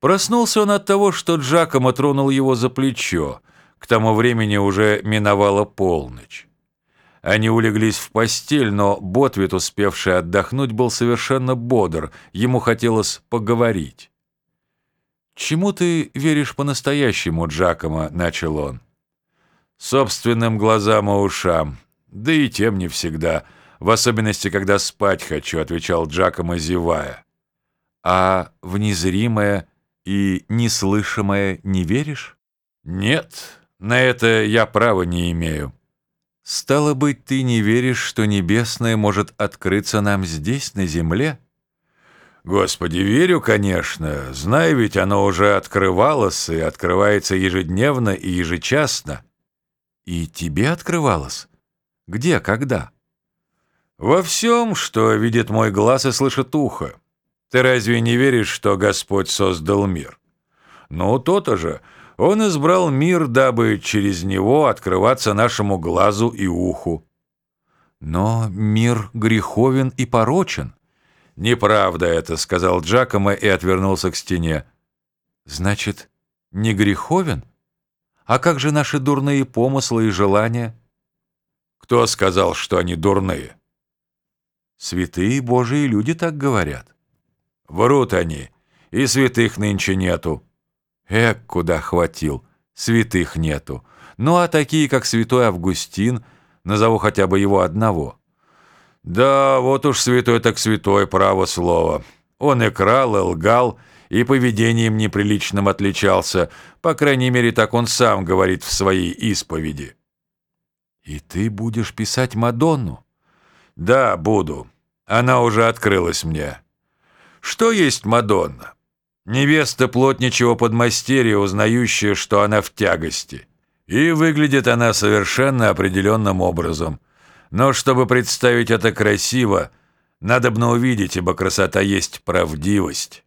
Проснулся он от того, что Джакомо тронул его за плечо. К тому времени уже миновала полночь. Они улеглись в постель, но Ботвит, успевший отдохнуть, был совершенно бодр. Ему хотелось поговорить. «Чему ты веришь по-настоящему, Джакомо?» — начал он. «Собственным глазам и ушам. Да и тем не всегда. В особенности, когда спать хочу», — отвечал Джакомо, зевая. «А в незримое и неслышимое не веришь?» «Нет, на это я права не имею». «Стало быть, ты не веришь, что небесное может открыться нам здесь, на земле?» «Господи, верю, конечно. Знаю, ведь оно уже открывалось и открывается ежедневно и ежечасно». «И тебе открывалось? Где, когда?» «Во всем, что видит мой глаз и слышит ухо. Ты разве не веришь, что Господь создал мир? Ну, то-то же». Он избрал мир, дабы через него открываться нашему глазу и уху. Но мир греховен и порочен. «Неправда это», — сказал Джакомо и отвернулся к стене. «Значит, не греховен? А как же наши дурные помыслы и желания?» «Кто сказал, что они дурные?» «Святые Божии люди так говорят». «Врут они, и святых нынче нету». Эк, куда хватил, святых нету. Ну а такие, как святой Августин, назову хотя бы его одного. Да, вот уж святой так святой, право слово. Он и крал, и лгал, и поведением неприличным отличался, по крайней мере, так он сам говорит в своей исповеди. «И ты будешь писать Мадонну?» «Да, буду. Она уже открылась мне. Что есть Мадонна? Невеста плотничего подмастерья, узнающая, что она в тягости. И выглядит она совершенно определенным образом. Но чтобы представить это красиво, надо бы увидеть, ибо красота есть правдивость.